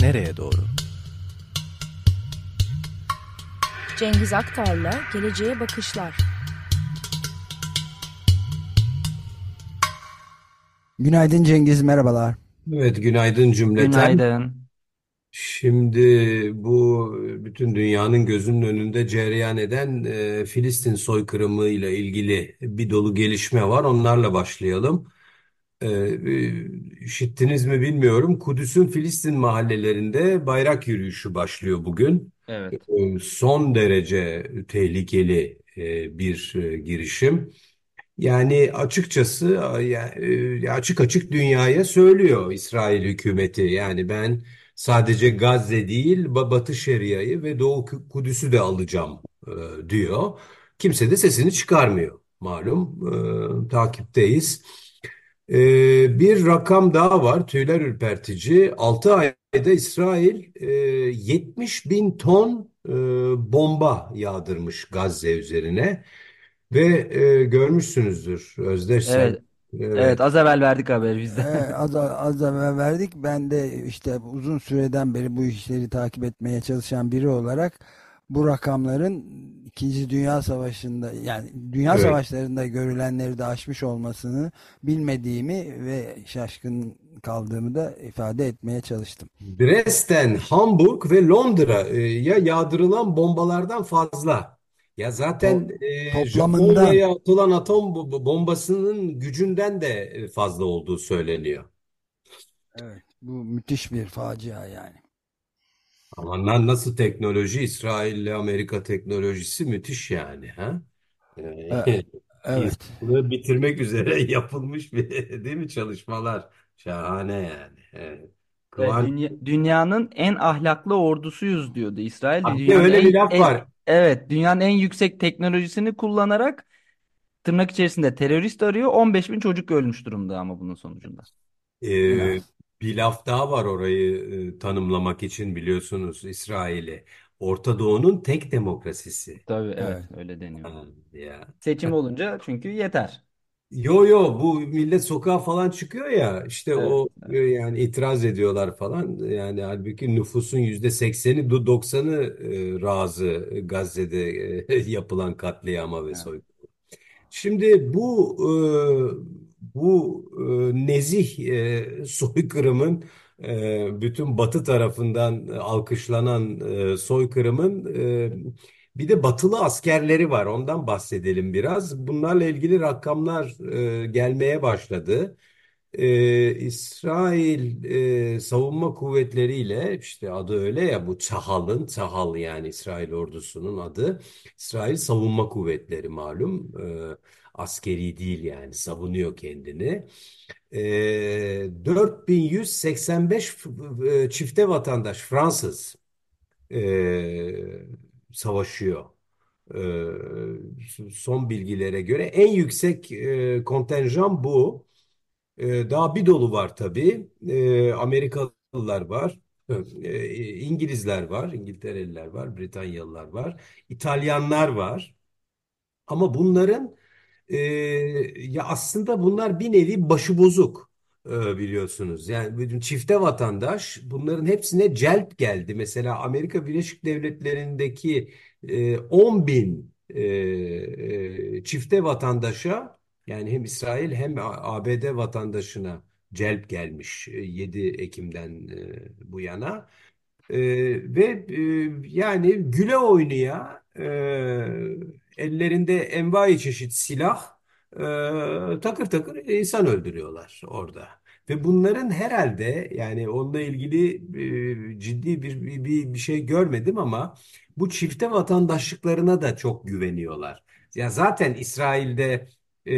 nereye doğru? Cengiz Aktar'la Geleceğe Bakışlar. Günaydın Cengiz, merhabalar. Evet, günaydın cümleten. Günaydın. Şimdi bu bütün dünyanın gözünün önünde cereyan eden e, Filistin soykırımı ile ilgili bir dolu gelişme var. Onlarla başlayalım. E, e, işittiniz mi bilmiyorum. Kudüs'ün Filistin mahallelerinde bayrak yürüyüşü başlıyor bugün. Evet. E, son derece tehlikeli e, bir e, girişim. Yani açıkçası e, açık açık dünyaya söylüyor İsrail hükümeti. Yani ben sadece Gazze değil Ba- Batı Şeria'yı ve Doğu Kudüs'ü de alacağım e, diyor. Kimse de sesini çıkarmıyor. Malum e, takipteyiz. E, bir rakam daha var tüyler ürpertici. 6 ayda İsrail e, 70 bin ton e, bomba yağdırmış Gazze üzerine. Ve e, görmüşsünüzdür Özdeş sen. Evet. Evet. Evet, az evvel verdik haberi biz de. Ee, az, az evvel verdik. Ben de işte uzun süreden beri bu işleri takip etmeye çalışan biri olarak bu rakamların İkinci Dünya Savaşı'nda yani Dünya Evet. Savaşları'nda görülenleri de aşmış olmasını bilmediğimi ve şaşkın kaldığımı da ifade etmeye çalıştım. Dresden, Hamburg ve Londra'ya yağdırılan bombalardan fazla. Ya zaten e, Japonya'ya atılan atom bo- bombasının gücünden de fazla olduğu söyleniyor. Evet, bu müthiş bir facia yani. Ama na- nasıl teknoloji? İsrail ile Amerika teknolojisi müthiş yani. Ha? E, Evet. Evet. İnsanlığı bitirmek üzere yapılmış bir değil mi çalışmalar? Şahane yani. Evet. Ve Kıvanç dünya- dünyanın en ahlaklı ordusuyuz diyordu İsrail. Ah, Dünyanın öyle en, bir laf en- var. evet, dünyanın en yüksek teknolojisini kullanarak tırnak içerisinde terörist arıyor. 15 bin çocuk ölmüş durumda ama bunun sonucunda. Ee, bir laf daha var orayı e, tanımlamak için biliyorsunuz İsrail'i. Orta Doğu'nun tek demokrasisi. Tabii evet, Evet. öyle deniyor. Ha, ya. Seçim olunca çünkü yeter. Yo yo bu millet sokağa falan çıkıyor ya işte Evet, o e, yani itiraz ediyorlar falan yani halbuki nüfusun yüzde sekseni do- doksanı e, razı Gazze'de e, yapılan katliama ve Evet. soykırıma. Şimdi bu bu e, nezih e, soykırımın e, bütün Batı tarafından alkışlanan e, soykırımın e, bir de batılı askerleri var. Ondan bahsedelim biraz. Bunlarla ilgili rakamlar e, gelmeye başladı. E, İsrail e, savunma kuvvetleriyle işte adı öyle ya bu Çahal'ın Çahal yani İsrail ordusunun adı. İsrail Savunma Kuvvetleri malum. E, askeri değil yani savunuyor kendini. E, 4185 f- e, çifte vatandaş Fransız e, savaşıyor. E, son bilgilere göre en yüksek e, kontenjan bu. E, daha bir dolu var tabii. E, Amerikalılar var. E, İngilizler var, İngiltereliler var, Britanyalılar var, İtalyanlar var. Ama bunların e, ya aslında bunlar bir nevi başıbozuk e, biliyorsunuz. Yani bütün çifte vatandaş bunların hepsine celp geldi. Mesela Amerika Birleşik Devletleri'ndeki e, 10 bin e, e, çifte vatandaşa yani hem İsrail hem ABD vatandaşına celp gelmiş e, 7 Ekim'den e, bu yana. Ee, ve e, yani güle oynaya e, ellerinde envai çeşit silah e, takır takır insan öldürüyorlar orada. Ve bunların herhalde yani onunla ilgili e, ciddi bir, bir, bir şey görmedim ama bu çifte vatandaşlıklarına da çok güveniyorlar. Ya zaten İsrail'de e,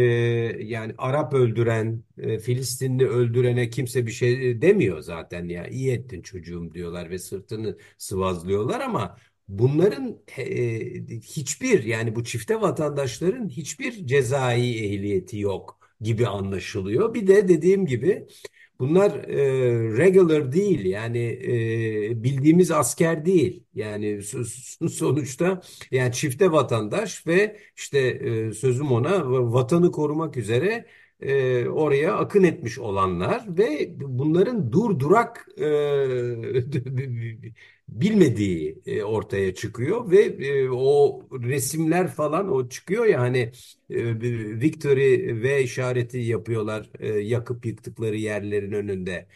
yani Arap öldüren, e, Filistinli öldürene kimse bir şey demiyor zaten ya. İyi ettin çocuğum diyorlar ve sırtını sıvazlıyorlar ama bunların e, hiçbir yani bu çifte vatandaşların hiçbir cezai ehliyeti yok gibi anlaşılıyor. Bir de dediğim gibi bunlar e, regular değil yani e, bildiğimiz asker değil. Yani so- sonuçta yani çifte vatandaş ve işte e, sözüm ona vatanı korumak üzere e, oraya akın etmiş olanlar ve bunların durdurak e, bilmediği e, ortaya çıkıyor ve e, o resimler falan o çıkıyor ya hani e, Victory V işareti yapıyorlar e, yakıp yıktıkları yerlerin önünde.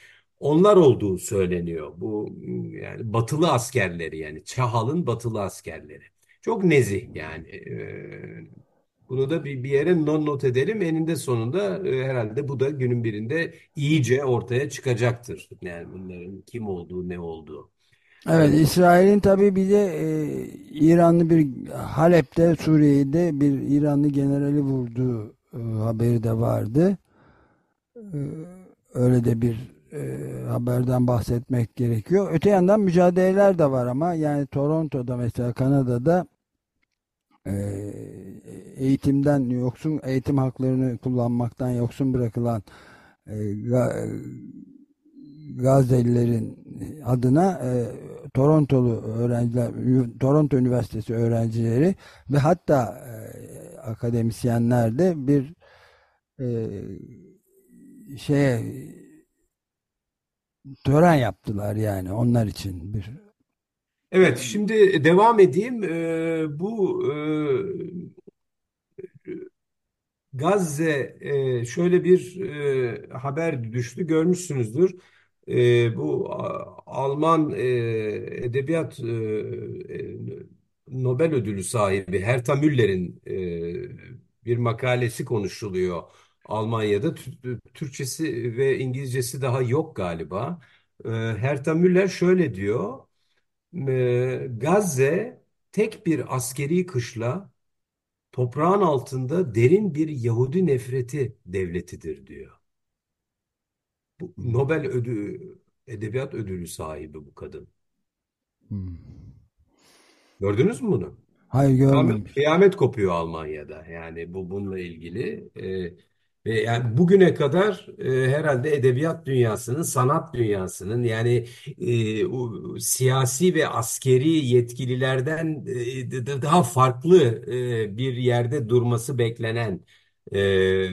Onlar olduğu söyleniyor. Bu yani batılı askerleri yani Çahal'ın batılı askerleri. Çok nezih yani. E, bunu da bir, bir yere not, not edelim. Eninde sonunda e, herhalde bu da günün birinde iyice ortaya çıkacaktır. Yani bunların kim olduğu, ne olduğu. Evet, İsrail'in tabii bir de e, İranlı bir Halep'te, Suriye'de bir İranlı generali vurduğu e, haberi de vardı. E, öyle de bir e, haberden bahsetmek gerekiyor. Öte yandan mücadeleler de var ama yani Toronto'da mesela Kanada'da eğitimden yoksun eğitim haklarını kullanmaktan yoksun bırakılan e, Ga Gazze'lilerin adına e, Torontolu öğrenciler, Toronto Üniversitesi öğrencileri ve hatta e, akademisyenler de bir e, şeye tören yaptılar yani onlar için bir Evet, şimdi devam edeyim. Ee, bu e, Gazze e, şöyle bir e, haber düştü, görmüşsünüzdür. E, bu a- Alman e, edebiyat e, e, Nobel ödülü sahibi Herta Müller'in e, bir makalesi konuşuluyor Almanya'da. Tü- Türkçesi ve İngilizcesi daha yok galiba. E, Herta Müller şöyle diyor. E, Gazze tek bir askeri kışla toprağın altında derin bir Yahudi nefreti devletidir diyor. Bu Nobel ödü, edebiyat ödülü sahibi bu kadın. Hmm. Gördünüz mü bunu? Hayır Kıyamet, görmemiş. kıyamet kopuyor Almanya'da. Yani bu bununla ilgili. Ee, ve yani bugüne kadar e, herhalde edebiyat dünyasının, sanat dünyasının yani e, o, siyasi ve askeri yetkililerden e, daha farklı e, bir yerde durması beklenen e,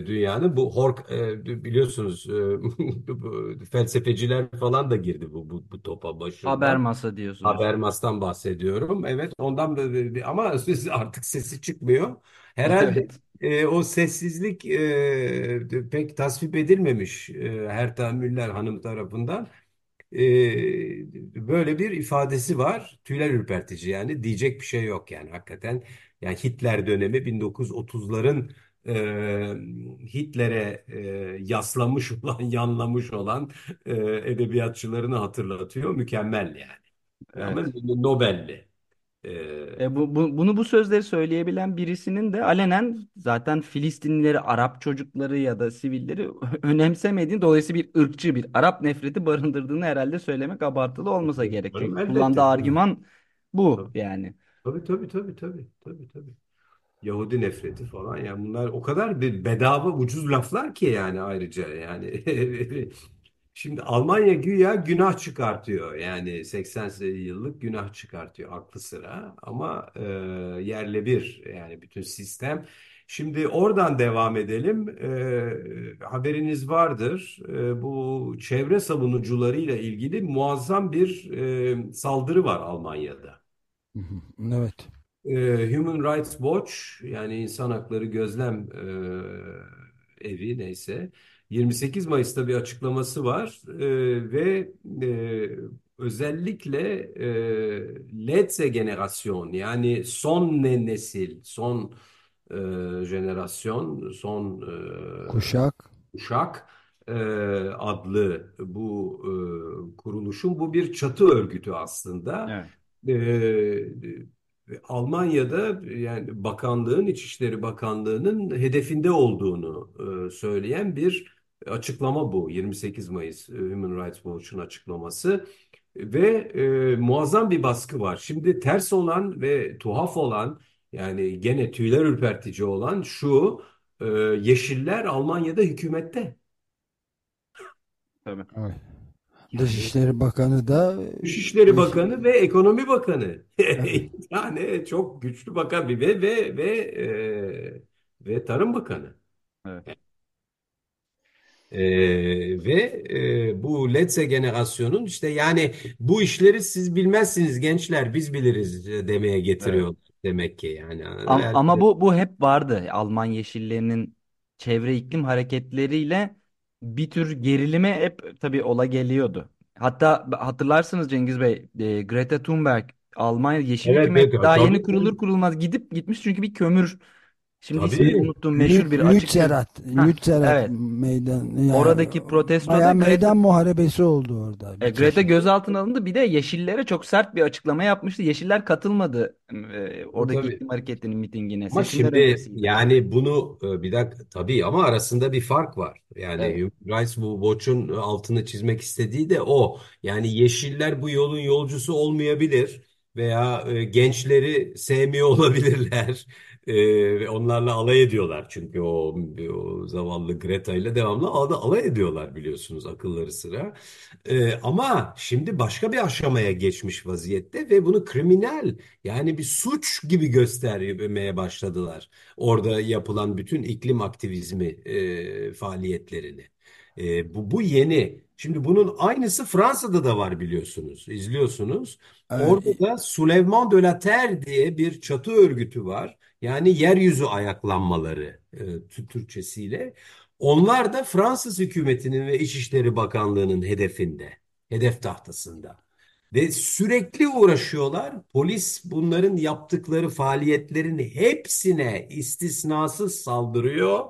dünyanın bu Hork e, biliyorsunuz e, felsefeciler falan da girdi bu bu, bu topa Haber başında. masa diyorsunuz. Habermas'tan bahsediyorum. Evet, ondan da ama artık sesi çıkmıyor. Herhalde Evet. E, o sessizlik e, pek tasvip edilmemiş e, Herta Müller Hanım tarafından. E, böyle bir ifadesi var. Tüyler ürpertici yani diyecek bir şey yok yani hakikaten. Yani Hitler dönemi 1930'ların e, Hitler'e e, yaslamış olan, yanlamış olan e, edebiyatçılarını hatırlatıyor. Mükemmel yani. Ama Evet. Nobel'li. Ee, E bu, bu- bunu bu sözleri söyleyebilen birisinin de alenen zaten Filistinlileri, Arap çocukları ya da sivilleri önemsemediğini, dolayısıyla bir ırkçı, bir Arap nefreti barındırdığını herhalde söylemek abartılı olmasa gerek. canım, Çünkü elbette. kullandığı argüman bu yani. tabii, tabii, tabii, tabii, tabii, tabii. Yahudi nefreti falan yani bunlar o kadar bir bedava ucuz laflar ki yani ayrıca yani şimdi Almanya güya günah çıkartıyor yani 80 yıllık günah çıkartıyor aklı sıra ama e, yerle bir yani bütün sistem. Şimdi oradan devam edelim. E, haberiniz vardır. E, bu çevre savunucularıyla ilgili muazzam bir e, saldırı var Almanya'da. Evet. Ee, Human Rights Watch yani İnsan Hakları Gözlem e, Evi neyse 28 Mayıs'ta bir açıklaması var Ee, ve e, özellikle e, Letzte Generasyon yani son ne nesil son e, jenerasyon son e, Kuşak. Uşak e, adlı bu e, kuruluşun bu bir çatı örgütü aslında. Evet. E, Almanya'da yani bakanlığın İçişleri Bakanlığı'nın hedefinde olduğunu e, söyleyen bir açıklama bu. 28 Mayıs e, Human Rights Watch'un açıklaması ve e, muazzam bir baskı var. Şimdi ters olan ve tuhaf olan yani gene tüyler ürpertici olan şu e, Yeşiller Almanya'da hükümette. Tabii. Evet. Dışişleri Bakanı da Dışişleri Yeşil. Bakanı ve Ekonomi Bakanı. Evet. Yani çok güçlü bakan bir ve ve ve e, ve Tarım Bakanı. Evet. Ee, ve e, bu Letze generasyonun işte yani bu işleri siz bilmezsiniz gençler biz biliriz demeye Evet. getiriyor demek ki yani. Am- Ama Herhalde- bu bu hep vardı. Alman yeşillerinin çevre iklim hareketleriyle bir tür gerilime hep tabii ola geliyordu. Hatta hatırlarsınız Cengiz Bey, e, Greta Thunberg Almanya Yeşil Evet, Hükümet evet, daha yeni tabii, kurulur kurulmaz gidip gitmiş çünkü bir kömür şimdi ismini tabii. unuttum meşhur bir açık Lützerath, Ha, Lützerath evet. meydan. Yani Oradaki protestoda Greta- meydan muharebesi oldu orada. E, Greta çeşit. gözaltına alındı. Bir de Yeşillere çok sert bir açıklama yapmıştı. Yeşiller katılmadı e, oradaki Tabii. iklim hareketinin mitingine. Ama şimdi öncesiydi. yani bunu e, bir dakika tabii ama arasında bir fark var. Yani Evet. Human Rights Watch'un altını çizmek istediği de o. Yani yeşiller bu yolun yolcusu olmayabilir veya e, gençleri sevmiyor olabilirler. E, ve onlarla alay ediyorlar çünkü o, o zavallı Greta ile devamlı alay ediyorlar biliyorsunuz akılları sıra. E, ama şimdi başka bir aşamaya geçmiş vaziyette ve bunu kriminal yani bir suç gibi göstermeye başladılar. Orada yapılan bütün iklim aktivizmi e, faaliyetlerini. E, bu, bu yeni. Şimdi bunun aynısı Fransa'da da var biliyorsunuz, izliyorsunuz. Orada Evet. da Soulèvement de la Terre diye bir çatı örgütü var. Yani yeryüzü ayaklanmaları e, Tü- Türkçesiyle. Onlar da Fransız hükümetinin ve İçişleri Bakanlığı'nın hedefinde, hedef tahtasında. Ve sürekli uğraşıyorlar. Polis bunların yaptıkları faaliyetlerin hepsine istisnasız saldırıyor.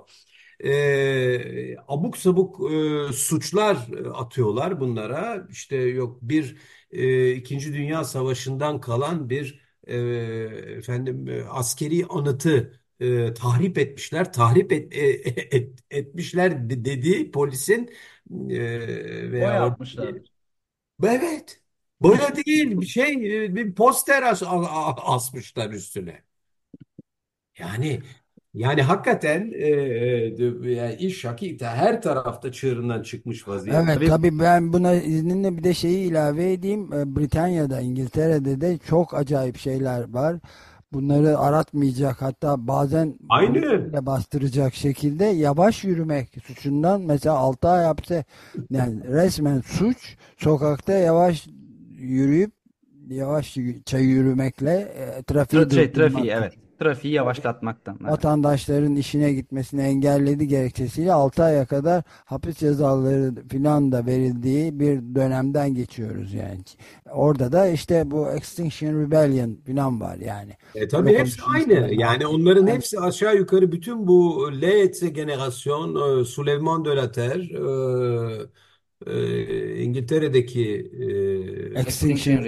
Ee, abuk sabuk e, suçlar e, atıyorlar bunlara. İşte yok bir e, İkinci Dünya Savaşı'ndan kalan bir e, efendim e, askeri anıtı e, tahrip etmişler. Tahrip et, e, et- etmişler de- dedi polisin e, O veya or- yapmışlardır. Evet. Böyle değil bir şey e, bir poster as a- a- asmışlar üstüne. Yani yani hakikaten e, e, yani iş hakikaten her tarafta çığırından çıkmış vaziyette. Evet Tabii tabii ben buna izninle bir de şeyi ilave edeyim. Ee, Britanya'da, İngiltere'de de çok acayip şeyler var. Bunları aratmayacak hatta bazen Aynı. bile bastıracak şekilde yavaş yürümek suçundan mesela 6 ay hapse yani resmen suç sokakta yavaş yürüyüp yavaşça yürümekle e, trafiği Tra- şey, trafiği evet. Trafiği yavaşlatmaktan. Evet. vatandaşların işine gitmesini engelledi gerekçesiyle 6 aya kadar hapis cezaları filan da verildiği bir dönemden geçiyoruz yani. Orada da işte bu Extinction Rebellion filan var yani. E, tabii hepsi Revolution aynı. falan. Yani onların Yani hepsi aşağı yukarı bütün bu Leetse generasyon, e, Soulèvement de la Terre, e, e, İngiltere'deki e, Extinction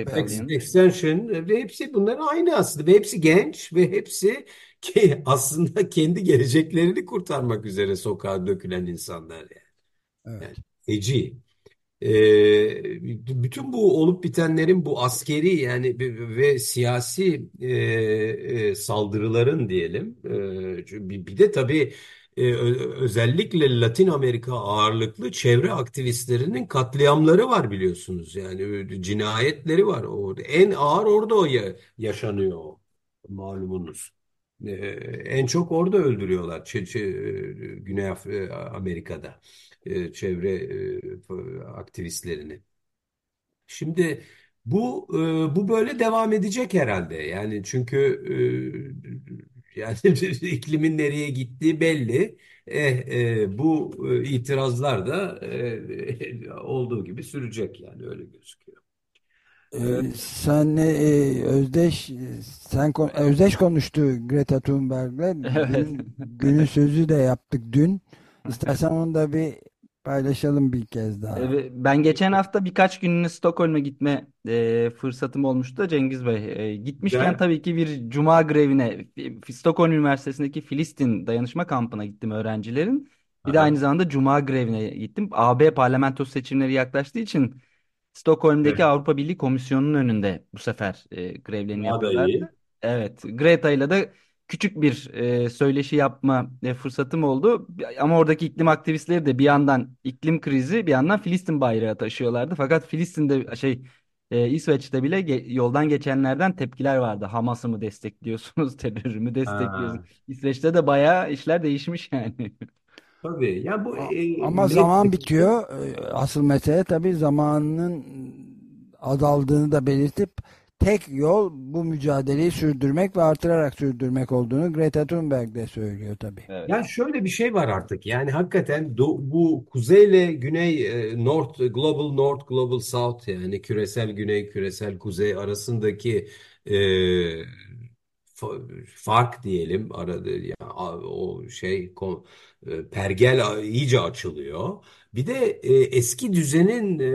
Extinction Rebellion. E, ve hepsi bunların aynı aslında ve hepsi genç ve hepsi ki aslında kendi geleceklerini kurtarmak üzere sokağa dökülen insanlar yani. Evet. Yani feci. Ee, bütün bu olup bitenlerin bu askeri yani ve siyasi e, e, saldırıların diyelim e, bir bir de tabii e, özellikle Latin Amerika ağırlıklı çevre aktivistlerinin katliamları var biliyorsunuz yani ö- cinayetleri var orada en ağır orada o ya- yaşanıyor malumunuz. Ee, en çok orada öldürüyorlar Ç- Ç- Güney e, Amerika'da e, çevre e, aktivistlerini. Şimdi bu e, bu böyle devam edecek herhalde. Yani çünkü e, yani iklimin nereye gittiği belli. Eh, e, bu e, itirazlar da e, olduğu gibi sürecek yani öyle gözüküyor. Ee, senle e, Özdeş sen kon- Özdeş konuştu Greta Thunberg'le. Evet. Günün, günün sözü de yaptık dün. İstersen onu da bir paylaşalım bir kez daha. Ben geçen hafta birkaç günlüğüne Stockholm'e gitme e, fırsatım olmuştu da Cengiz Bey. E, gitmişken Güzel. tabii ki bir cuma grevine F- Stockholm Üniversitesi'ndeki Filistin dayanışma kampına gittim öğrencilerin. Bir de Aha. aynı zamanda cuma grevine gittim. AB parlamento seçimleri yaklaştığı için Stockholm'deki Evet. Avrupa Birliği Komisyonu'nun önünde bu sefer e, grevlerini Daha da iyi. yapıyorlardı. Evet, Greta ile de küçük bir e, söyleşi yapma e, fırsatım oldu. Ama oradaki iklim aktivistleri de bir yandan iklim krizi, bir yandan Filistin bayrağı taşıyorlardı. Fakat Filistin'de şey e, İsveç'te bile ge- yoldan geçenlerden tepkiler vardı. Hamas'ı mı destekliyorsunuz, terörü mü Ha. destekliyorsunuz? İsveç'te de bayağı işler değişmiş yani. Tabii. Ya bu e, Ama zaman bitiyor. Asıl mesele tabii zamanının azaldığını da belirtip tek yol bu mücadeleyi sürdürmek ve artırarak sürdürmek olduğunu Greta Thunberg de söylüyor tabii. Evet. Ya şöyle bir şey var artık. Yani hakikaten bu kuzeyle güney, e, North, Global North, Global South yani küresel güney, küresel kuzey arasındaki e, fa- fark diyelim arada ya a- o şey e, pergel iyice açılıyor. Bir de e, eski düzenin e,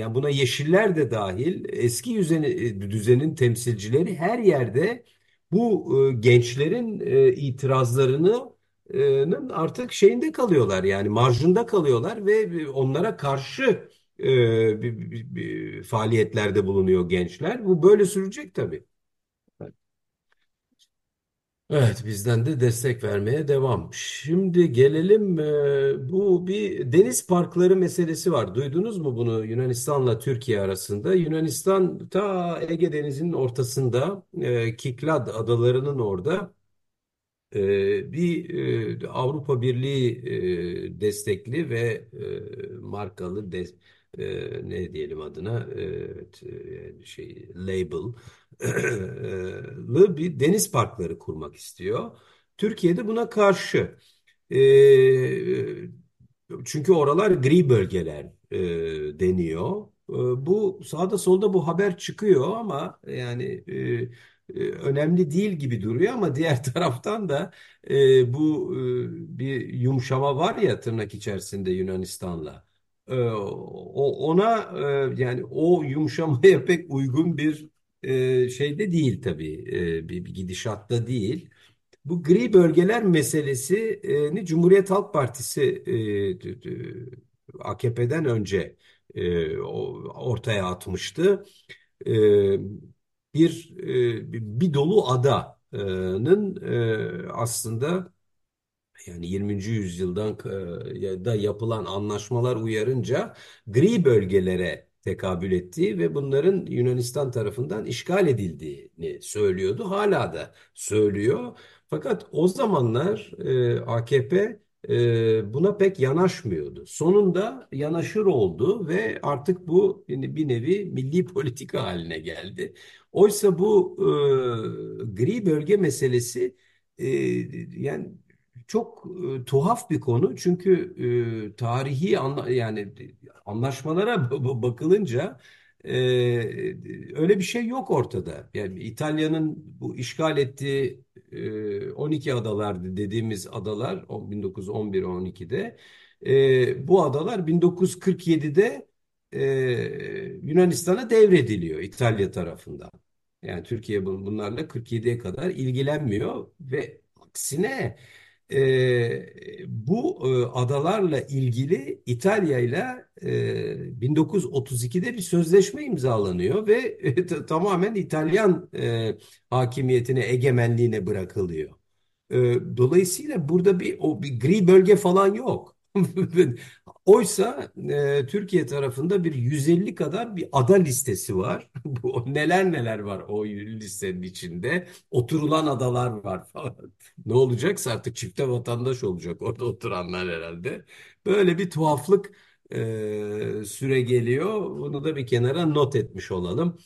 yani buna yeşiller de dahil eski düzeni, e, düzenin temsilcileri her yerde bu e, gençlerin e, itirazlarını e, artık şeyinde kalıyorlar yani marjında kalıyorlar ve onlara karşı e, bir, bir- bir faaliyetlerde bulunuyor gençler. Bu böyle sürecek tabii. Evet, bizden de destek vermeye devam. Şimdi gelelim e, bu bir deniz parkları meselesi var. Duydunuz mu bunu Yunanistan'la Türkiye arasında? Yunanistan ta Ege Denizi'nin ortasında e, Kiklad adalarının orada e, bir e, Avrupa Birliği e, destekli ve e, markalı de, e, ne diyelim adına e, t- şey label lı bir deniz parkları kurmak istiyor. Türkiye de buna karşı. E, çünkü oralar gri bölgeler e, deniyor. E, bu sağda solda bu haber çıkıyor ama yani e, e, önemli değil gibi duruyor ama diğer taraftan da e, bu e, bir yumuşama var ya tırnak içerisinde Yunanistan'la. E, o, ona e, yani o yumuşamaya pek uygun bir e, şeyde değil tabii. E, bir, bir gidişatta değil. Bu gri bölgeler meselesini Cumhuriyet Halk Partisi e, AKP'den önce e, ortaya atmıştı. E, bir e, bir dolu adanın e, aslında yani 20. yüzyıldan da yapılan anlaşmalar uyarınca gri bölgelere tekabül ettiği ve bunların Yunanistan tarafından işgal edildiğini söylüyordu. Hala da söylüyor. Fakat o zamanlar e, AKP e, buna pek yanaşmıyordu. Sonunda yanaşır oldu ve artık bu bir nevi milli politika haline geldi. Oysa bu e, gri bölge meselesi e, yani çok e, tuhaf bir konu çünkü e, tarihi anla yani anlaşmalara bakılınca e, öyle bir şey yok ortada. Yani İtalya'nın bu işgal ettiği e, 12 adalar dediğimiz adalar o 1911-12'de e, bu adalar 1947'de e, Yunanistan'a devrediliyor İtalya tarafından. Yani Türkiye bun- bunlarla 47'ye kadar ilgilenmiyor ve aksine e, bu e, adalarla ilgili İtalya ile e, 1932'de bir sözleşme imzalanıyor ve e, tamamen İtalyan e, hakimiyetine, egemenliğine bırakılıyor. E, dolayısıyla burada bir o bir gri bölge falan yok. Oysa e, Türkiye tarafında bir 150 kadar bir ada listesi var. Neler neler var o listenin içinde. Oturulan adalar var falan. Ne olacaksa artık çifte vatandaş olacak orada oturanlar herhalde. Böyle bir tuhaflık e, süre geliyor. Bunu da bir kenara not etmiş olalım.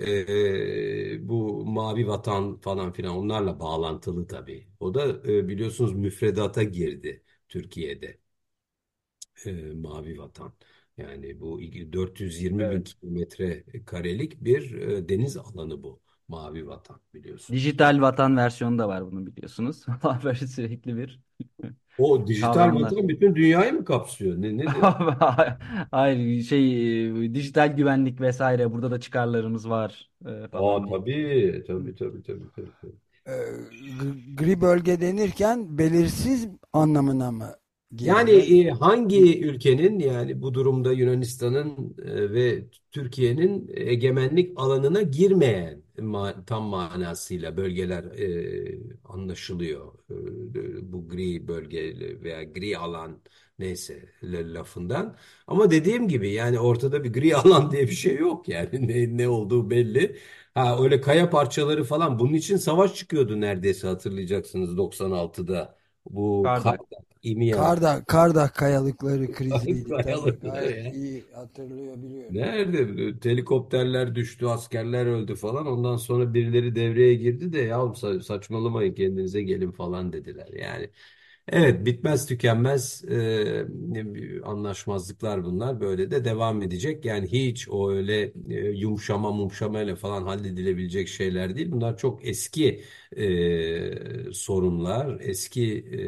E, bu mavi vatan falan filan onlarla bağlantılı tabii. O da e, biliyorsunuz müfredata girdi Türkiye'de e, mavi vatan. Yani bu 420 bin Evet. kilometre karelik bir e, deniz alanı bu mavi vatan biliyorsunuz. Dijital vatan versiyonu da var bunu biliyorsunuz. Böyle sürekli bir O dijital kavramlar. vatan bütün dünyayı mı kapsıyor? Ne, nedir? Hayır şey e, dijital güvenlik vesaire burada da çıkarlarımız var e, Aa falan diye. tabii tabii tabii tabii tabii. tabii. Ee, gri bölge denirken belirsiz anlamına mı Yani e, hangi ülkenin yani bu durumda Yunanistan'ın e, ve Türkiye'nin egemenlik alanına girmeyen ma- tam manasıyla bölgeler e, anlaşılıyor. E, bu gri bölge veya gri alan neyse lafından. Ama dediğim gibi yani ortada bir gri alan diye bir şey yok yani ne, ne olduğu belli. Ha öyle kaya parçaları falan bunun için savaş çıkıyordu neredeyse hatırlayacaksınız 96'da. Bu Kardak. İmya. Karda, Kardak kayalıkları. Tabii, Kayalıkları ya. iyi hatırlıyor biliyorum. Nerede? Helikopterler düştü, askerler öldü falan. Ondan sonra birileri devreye girdi de ya sa- saçmalamayın kendinize gelin falan dediler. Yani evet bitmez tükenmez e, anlaşmazlıklar bunlar. Böyle de devam edecek. Yani hiç o öyle e, yumuşama mumşamayla falan halledilebilecek şeyler değil. Bunlar çok eski e, sorunlar, eski e,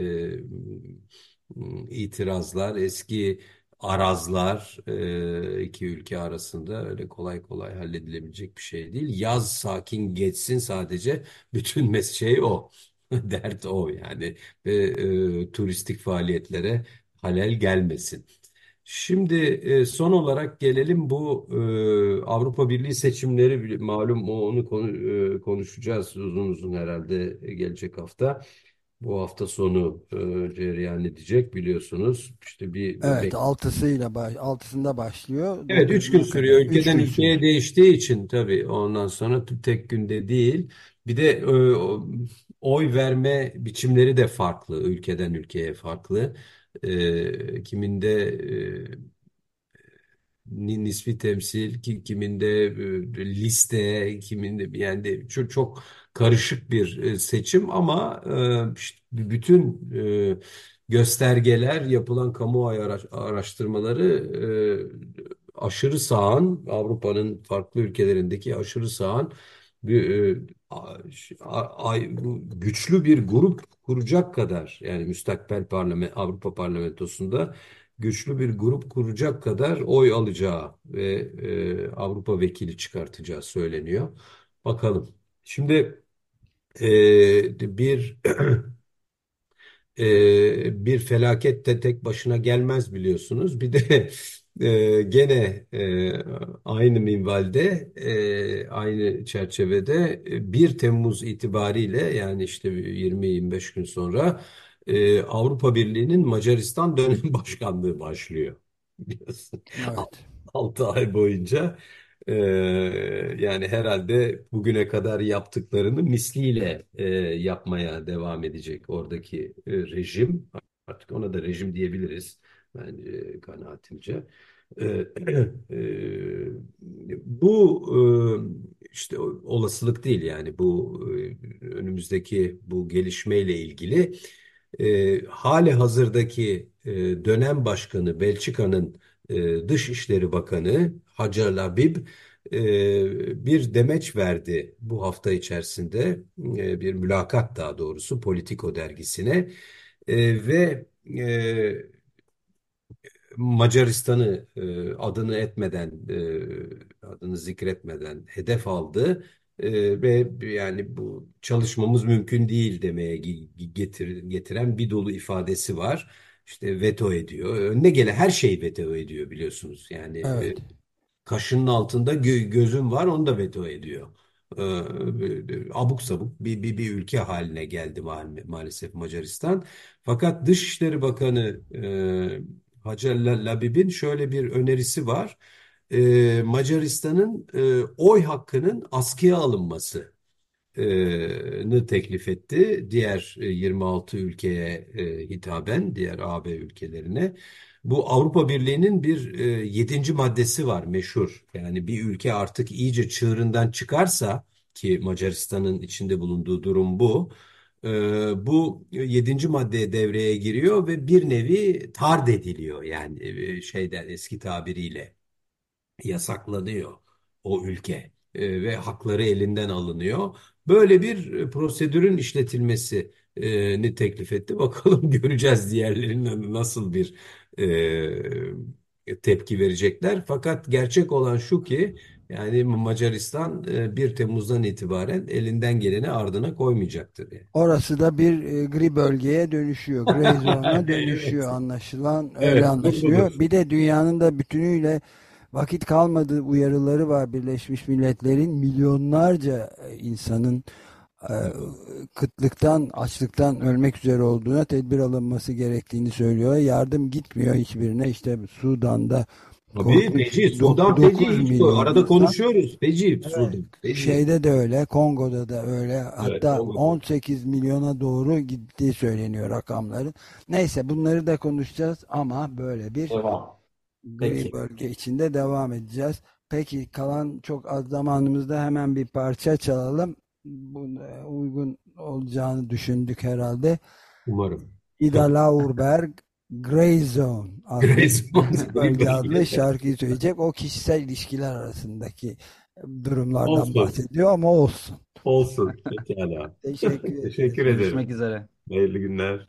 itirazlar, eski arazlar e, iki ülke arasında öyle kolay kolay halledilebilecek bir şey değil. Yaz sakin geçsin sadece bütün şey o. Dert o yani ve e, turistik faaliyetlere halel gelmesin. Şimdi e, son olarak gelelim bu e, Avrupa Birliği seçimleri malum o- onu konu- e, konuşacağız uzun uzun herhalde gelecek hafta. Bu hafta sonu e, cereyan edecek biliyorsunuz. İşte bir Evet bek- altısıyla baş, altısında başlıyor. Evet, üç gün Dokuzuna sürüyor. kadar. Üç Ülkeden gün ülkeye sürüyor. değiştiği için tabii ondan sonra t- tek günde değil. Bir de e, o- oy verme biçimleri de farklı. Ülkeden ülkeye farklı. E, kiminde e, ni- nispi temsil, ki kiminde e, liste, kiminde yani de çok çok karışık bir e, seçim ama e, işte bütün e, göstergeler, yapılan kamuoyu araş- araştırmaları e, aşırı sağın, Avrupa'nın farklı ülkelerindeki aşırı sağın bir, e, güçlü bir grup kuracak kadar yani müstakbel parlament Avrupa Parlamentosu'nda güçlü bir grup kuracak kadar oy alacağı ve e, Avrupa vekili çıkartacağı söyleniyor. Bakalım. Şimdi e, bir e, bir felaket de tek başına gelmez biliyorsunuz. Bir de e, gene e, aynı minvalde, e, aynı çerçevede e, 1 Temmuz itibariyle yani işte 20-25 gün sonra e, Avrupa Birliği'nin Macaristan dönem başkanlığı başlıyor. Biliyorsun. Evet. 6 ay boyunca e, yani herhalde bugüne kadar yaptıklarını misliyle e, yapmaya devam edecek oradaki e, rejim. Artık ona da rejim diyebiliriz bence kanaatimce. E, e, bu e, işte olasılık değil yani bu e, önümüzdeki bu gelişmeyle ilgili. E, hali hazırdaki e, dönem başkanı Belçika'nın e, Dışişleri Bakanı Hacer Labib e, bir demeç verdi bu hafta içerisinde. E, bir mülakat daha doğrusu Politico dergisine. E, ve e, Macaristan'ı e, adını etmeden, e, adını zikretmeden hedef aldı E, ve yani bu çalışmamız mümkün değil demeye getir, getiren bir dolu ifadesi var. İşte veto ediyor. Önüne gelen her şeyi veto ediyor biliyorsunuz. Yani e, Evet. kaşının altında gö- gözüm var onu da veto ediyor. Ee, abuk sabuk bir, bir, bir ülke haline geldi ma- maalesef Macaristan. Fakat Dışişleri Bakanı e, Hacer La- Labib'in şöyle bir önerisi var. Ee, Macaristan'ın e, oy hakkının askıya alınması e, teklif etti. Diğer e, 26 ülkeye e, hitaben, diğer AB ülkelerine. Bu Avrupa Birliği'nin bir e, yedinci maddesi var meşhur. Yani bir ülke artık iyice çığırından çıkarsa ki Macaristan'ın içinde bulunduğu durum bu. E, bu yedinci maddeye devreye giriyor ve bir nevi tard ediliyor yani e, şeyden eski tabiriyle yasaklanıyor o ülke E, ve hakları elinden alınıyor. Böyle bir e, prosedürün işletilmesini teklif etti. Bakalım göreceğiz diğerlerinin nasıl bir tepki verecekler. Fakat gerçek olan şu ki yani Macaristan e, 1 Temmuz'dan itibaren elinden geleni ardına koymayacaktır. yani. Orası da bir e, gri bölgeye dönüşüyor. Gray zone'a dönüşüyor Evet. anlaşılan. Öyle Evet, anlaşılıyor. Bir de dünyanın da bütünüyle vakit kalmadı uyarıları var Birleşmiş Milletler'in milyonlarca e, insanın e, kıtlıktan, açlıktan ölmek üzere olduğuna tedbir alınması gerektiğini söylüyor. Yardım gitmiyor hiçbirine. İşte Sudan'da Tabii Korkunç. feci. Sudan feci. 9 Hiç milyon Arada konuşuyoruz. Feci Evet. Sudan. Feci. Şeyde de öyle, Kongo'da da öyle. Hatta Kongo'da. 18 milyona doğru gittiği söyleniyor rakamların. Neyse bunları da konuşacağız ama böyle bir Devam. gri Peki. bölge içinde devam edeceğiz. Peki kalan çok az zamanımızda hemen bir parça çalalım. Buna uygun olacağını düşündük herhalde. Umarım. Ida Laurberg Grey Zone adlı Grey Zone. bölge adlı şarkıyı söyleyecek. O kişisel ilişkiler arasındaki durumlardan Olsun. bahsediyor ama olsun. Olsun. Pekala. Teşekkür ederim. Teşekkür ederim. Görüşmek üzere. Hayırlı günler.